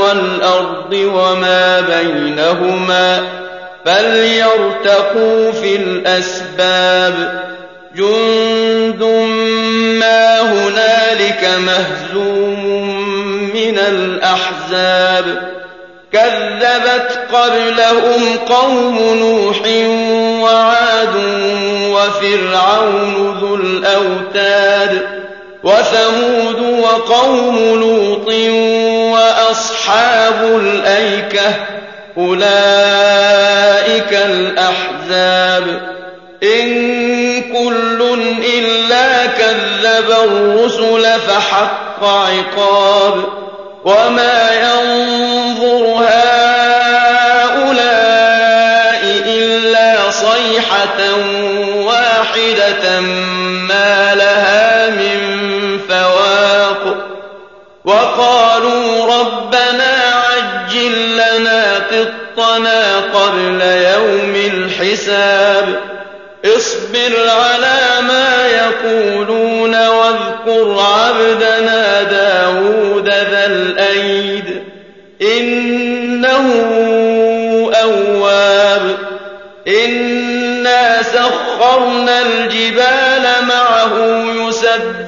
والأرض وما بينهما فليرتقوا في الأسباب جند ما هنالك مهزوم من الأحزاب كذبت قبلهم قوم نوح وعاد وفرعون ذو الأوتاد وثمود وقوم لوط وأصحاب الأيكة أولئك الأحزاب. إن كل إلا كذب الرسل فحق عقاب. وما ينظر هؤلاء إلا صيحة واحدة ما لها من فواق. وقالوا ربنا عجل لنا قطنا قبل يوم الحساب. اصبر على ما يقولون واذكر عبدنا داود ذا الأيد. إنه أواب. إنا سخرنا الجبال معه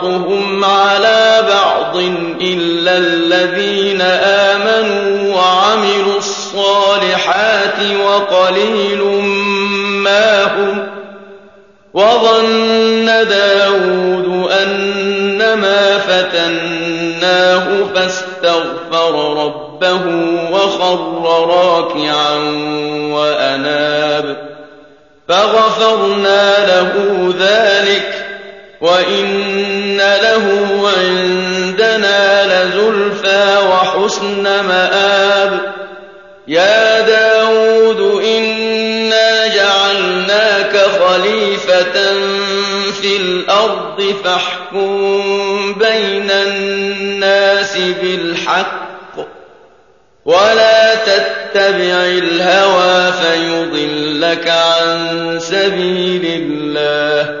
بعضهم على بعض إلا الذين آمنوا وعملوا الصالحات وقليل ما هم وظن داود أنما فتناه فاستغفر ربه وخر راكعا وأناب فغفرنا له ذلك وإن له عندنا لزلفى وحسن مآب يا داود إنا جعلناك خليفة في الأرض فاحكم بين الناس بالحق ولا تتبع الهوى فيضلك عن سبيل الله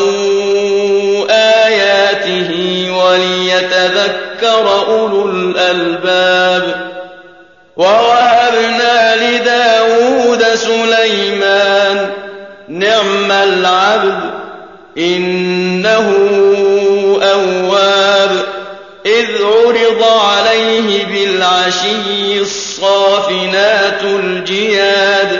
وليتذكر أولو الألباب ووهبنا لداود سليمان نعم العبد إنه أواب إذ عرض عليه بالعشي الصافنات الجياد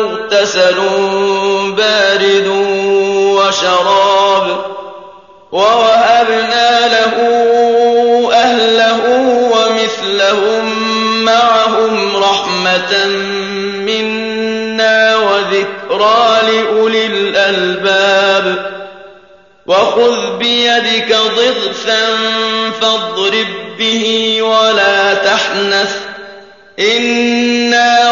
مغتسل بارد وشراب ووهبنا له أهله ومثلهم معهم رحمة منا وذكرى لأولي الألباب وخذ بيدك ضغثا فاضرب به ولا تحنث إنا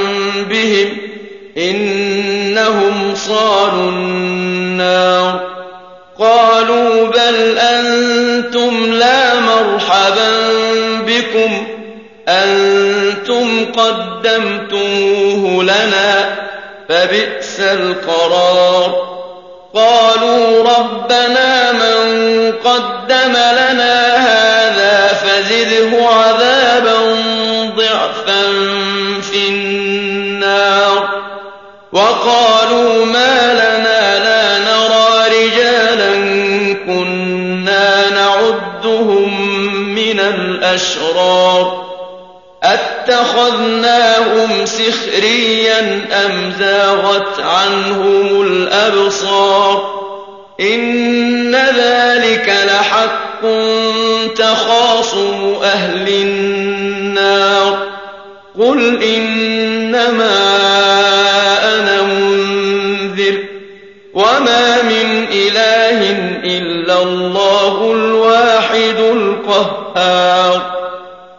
صالوا النار قالوا بل أنتم لا مرحبا بكم أنتم قدمتموه لنا فبئس القرار قالوا ربنا من قدم أتخذناهم سخريا أم زاغت عنهم الأبصار إن ذلك لحق تخاصم أهل النار قل إنما أنا منذر وما من إله إلا الله الواحد القهار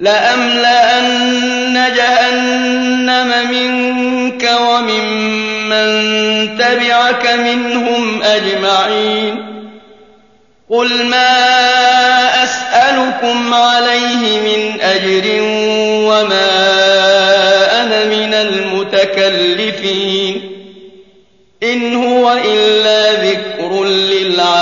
لأملأن جهنم منك وممن تبعك منهم أجمعين. قل ما أسألكم عليه من أجر وما أنا من المتكلفين. إن هو إلا ذكر للعالمين.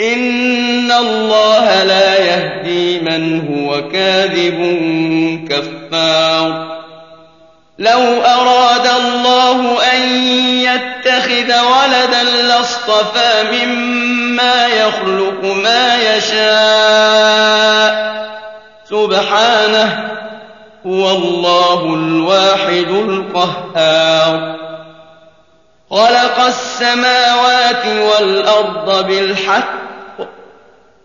إن الله لا يهدي من هو كاذب كفار. لو أراد الله أن يتخذ ولدا لاصطفى مما يخلق ما يشاء. سبحانه هو الله الواحد القهار. خلق السماوات والأرض بالحق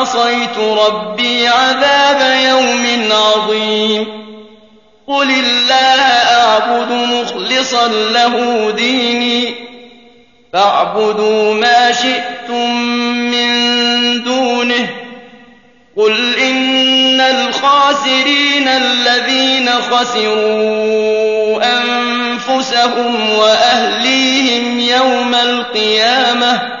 عصيت ربي عذاب يوم عظيم. قل الله أعبد مخلصا له ديني. فاعبدوا ما شئتم من دونه. قل إن الخاسرين الذين خسروا أنفسهم وأهليهم يوم القيامة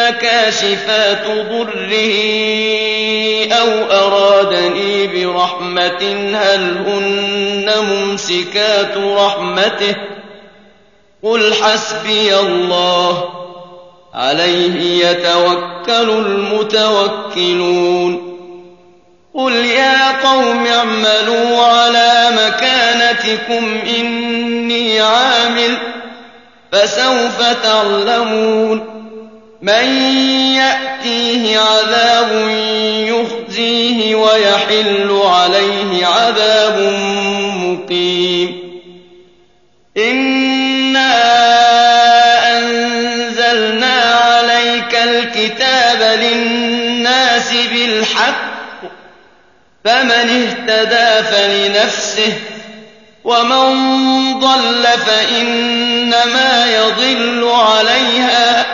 كاشفات ضره أو أرادني برحمة هل هن ممسكات رحمته؟ قل حسبي الله. عليه يتوكل المتوكلون. قل يا قوم اعملوا على مكانتكم إني عامل فسوف تعلمون. من يأتيه عذاب يخزيه ويحل عليه عذاب مقيم. إنا أنزلنا عليك الكتاب للناس بالحق فمن اهتدى فلنفسه ومن ضل فإنما يضل عليها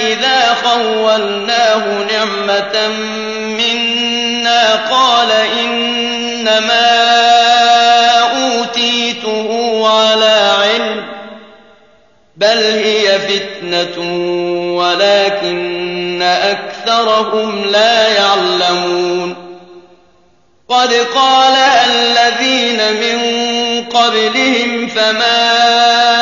إِذَا خَوَّلْنَاهُ نِعْمَةً مِّنَّا قَالَ إِنَّمَا أُوتِيتُهُ عَلَىٰ عِلْمٍ ۚ بَلْ هِيَ فِتْنَةٌ وَلَٰكِنَّ أَكْثَرَهُمْ لَا يَعْلَمُونَ قَدْ قَالَهَا الَّذِينَ مِن قَبْلِهِمْ فَمَا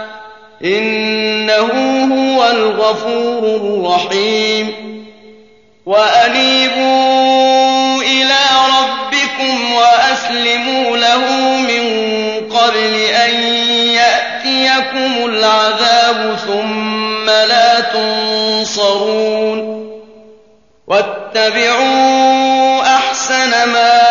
إِنَّهُ هُوَ الْغَفُورُ الرَّحِيمُ. وَأَنِيبُوا إِلَىٰ رَبِّكُمْ وَأَسْلِمُوا لَهُ مِن قَبْلِ أَن يَأْتِيَكُمُ الْعَذَابُ ثُمَّ لَا تُنصَرُونَ. وَاتَّبِعُوا أَحْسَنَ مَا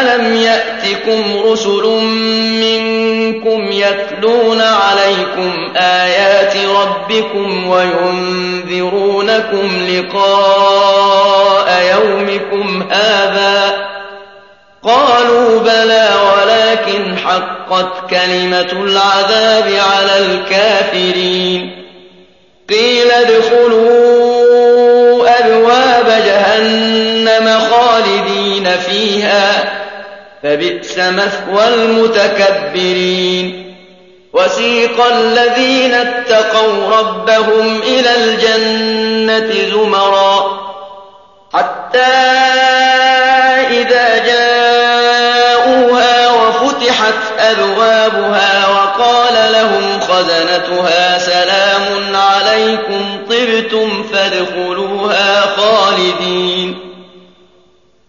ألم يأتكم رسل منكم يتلون عليكم آيات ربكم وينذرونكم لقاء يومكم هذا قالوا بلى ولكن حقت كلمة العذاب على الكافرين قيل ادخلوا أبواب جهنم خالدين فيها فبئس مثوى المتكبرين. وسيق الذين اتقوا ربهم إلى الجنة زمرا. حتى إذا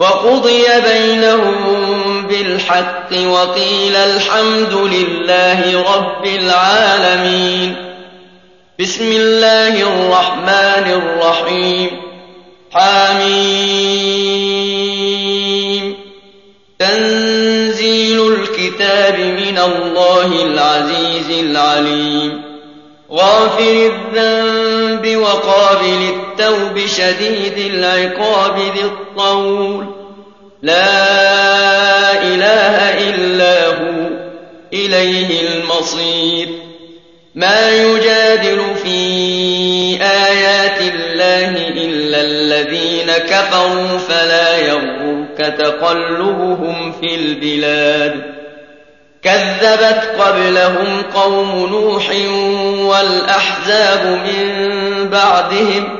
وقضي بينهم بالحق وقيل الحمد لله رب العالمين. بسم الله الرحمن الرحيم. حميم. تنزيل الكتاب من الله العزيز العليم. غافر الذنب وقابل التوب شديد العقاب ذي الطول. لا إله إلا هو إليه المصير. مَا يُجَادِلُ فِي آيَاتِ اللَّهِ إِلَّا الَّذِينَ كَفَرُوا فَلَا يَغْرُرْكَ تَقَلُّبُهُمْ فِي الْبِلَادِ. كَذَّبَتْ قَبْلَهُمْ قَوْمُ نُوحٍ وَالْأَحْزَابُ مِن بَعْدِهِمْ ۖ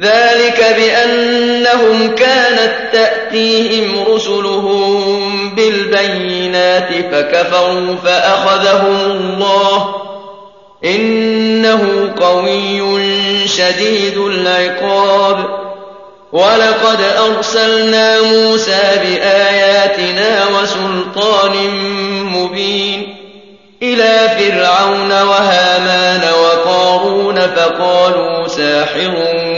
ذلك بأنهم كانت تأتيهم رسلهم بالبينات فكفروا فأخذهم الله. إنه قوي شديد العقاب. ولقد أرسلنا موسى بآياتنا وسلطان مبين. إلى فرعون وهامان وقارون فقالوا ساحر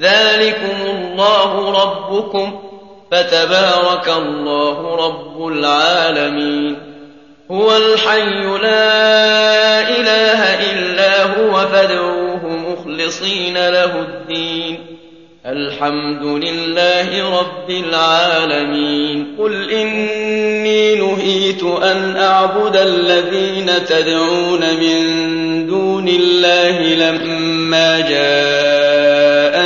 ذلكم الله ربكم فتبارك الله رب العالمين هو الحي لا إله إلا هو فادعوه مخلصين له الدين الحمد لله رب العالمين قل إني نهيت أن أعبد الذين تدعون من دون الله لما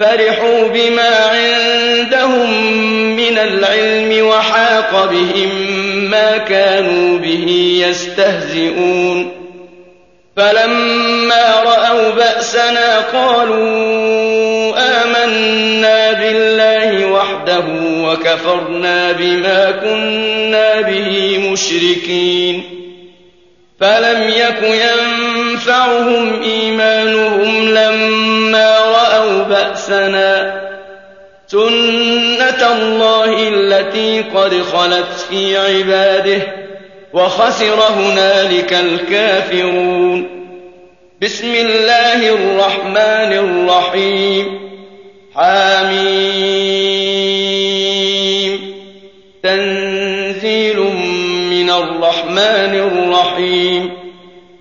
فرحوا بما عندهم من العلم وحاق بهم ما كانوا به يستهزئون. فلما رأوا بأسنا قالوا آمنا بالله وحده وكفرنا بما كنا به مشركين. فلم يك ينفعهم إيمانهم لما رأوا بأسنا. سنة الله التي قد خلت في عباده وخسر هنالك الكافرون. بسم الله الرحمن الرحيم. حاميم. تنزيل من الرحمن الرحيم.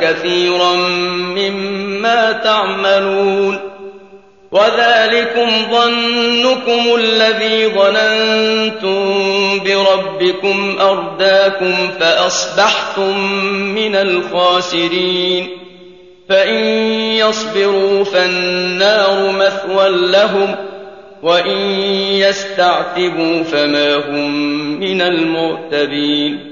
كثيرا مما تعملون وذلكم ظنكم الذي ظننتم بربكم أرداكم فأصبحتم من الخاسرين فإن يصبروا فالنار مثوى لهم وإن يستعتبوا فما هم من المعتبين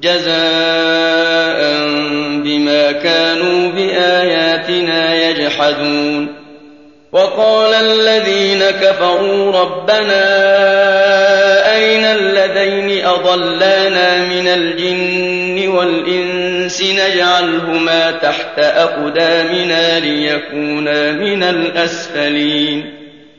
جزاء بما كانوا بآياتنا يجحدون. وقال الذين كفروا ربنا أين الذين أضلانا من الجن والإنس نجعلهما تحت أقدامنا ليكونا من الأسفلين.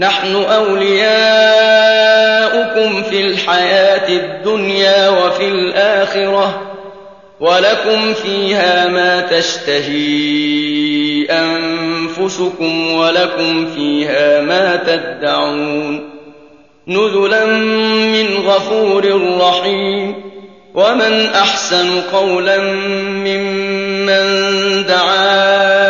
نَحْنُ أَوْلِيَاؤُكُمْ فِي الْحَيَاةِ الدُّنْيَا وَفِي الْآخِرَةِ وَلَكُمْ فِيهَا مَا تَشْتَهِي أَنفُسُكُمْ وَلَكُمْ فِيهَا مَا تَدَّعُونَ. نُزُلًا مِّنْ غَفُورٍ رَّحِيمٍ. وَمَنْ أَحْسَنُ قَوْلًا مِّمَّن دَعَا إِلَى اللَّهِ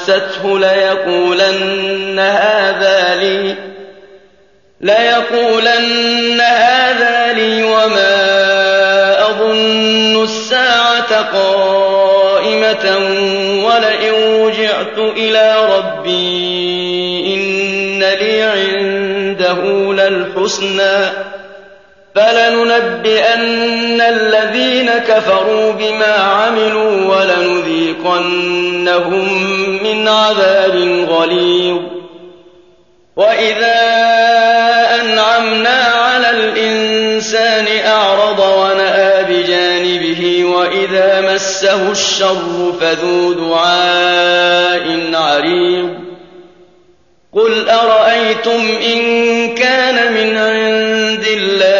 مسته ليقولن هذا لي ليقولن هذا لي وما أظن الساعة قائمة ولئن رجعت إلى ربي إن لي عنده للحسنى. فلننبئن الذين كفروا بما عملوا ولنذيقنهم من عذاب غليظ. وإذا أنعمنا على الإنسان أعرض ونأى بجانبه وإذا مسه الشر فذو دعاء عريض. قل أرأيتم إن كان من عند الله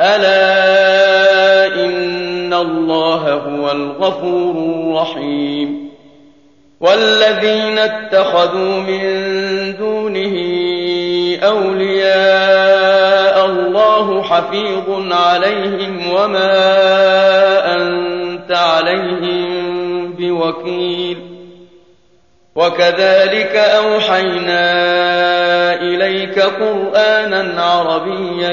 ألا إن الله هو الغفور الرحيم. والذين اتخذوا من دونه أولياء الله حفيظ عليهم وما أنت عليهم بوكيل. وكذلك أوحينا إليك قرآنا عربيا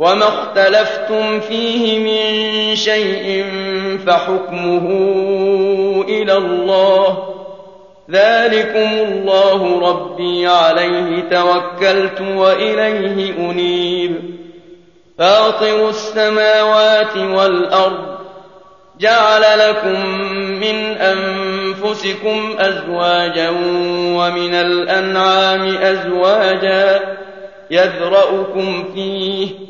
وما اختلفتم فيه من شيء فحكمه إلى الله. ذلكم الله ربي عليه توكلت وإليه أنيب. فاطر السماوات والأرض جعل لكم من أنفسكم أزواجا ومن الأنعام أزواجا يذرأكم فيه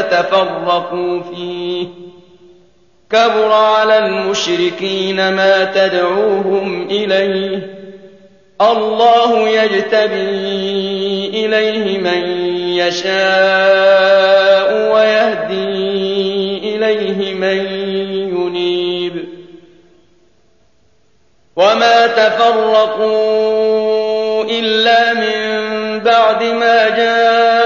تتفرقوا فيه. كبر على المشركين ما تدعوهم إليه. الله يجتبي إليه من يشاء ويهدي إليه من ينيب. وما تفرقوا إلا من بعد ما جاءهم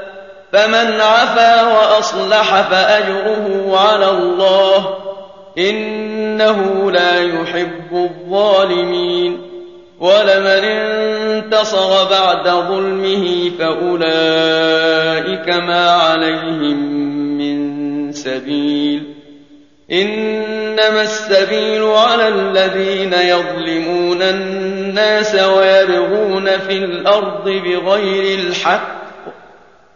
فمن عفا وأصلح فأجره على الله إنه لا يحب الظالمين ولمن انتصر بعد ظلمه فأولئك ما عليهم من سبيل إنما السبيل على الذين يظلمون الناس ويبغون في الأرض بغير الحق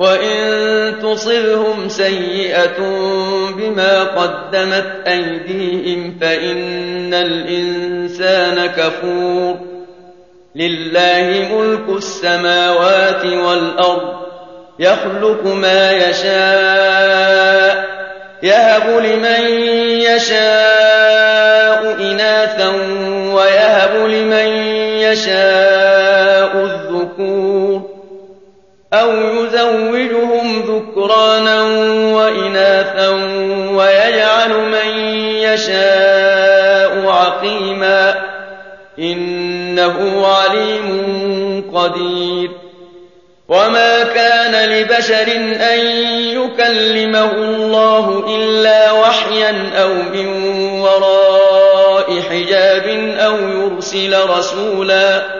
وَإِن تُصِبْهُمْ سَيِّئَةٌ بِمَا قَدَّمَتْ أَيْدِيهِمْ فَإِنَّ الْإِنسَانَ كَفُورٌ لِلَّهِ مُلْكُ السَّمَاوَاتِ وَالْأَرْضِ يَخْلُقُ مَا يَشَاءُ يهب لمن يشاء إناثا ويهب لمن يشاء الذكور أو يزوجهم ذكرانا وإناثا ويجعل من يشاء عقيما إنه عليم قدير. وما كان لبشر أن يكلمه الله إلا وحيا أو من وراء حجاب أو يرسل رسولا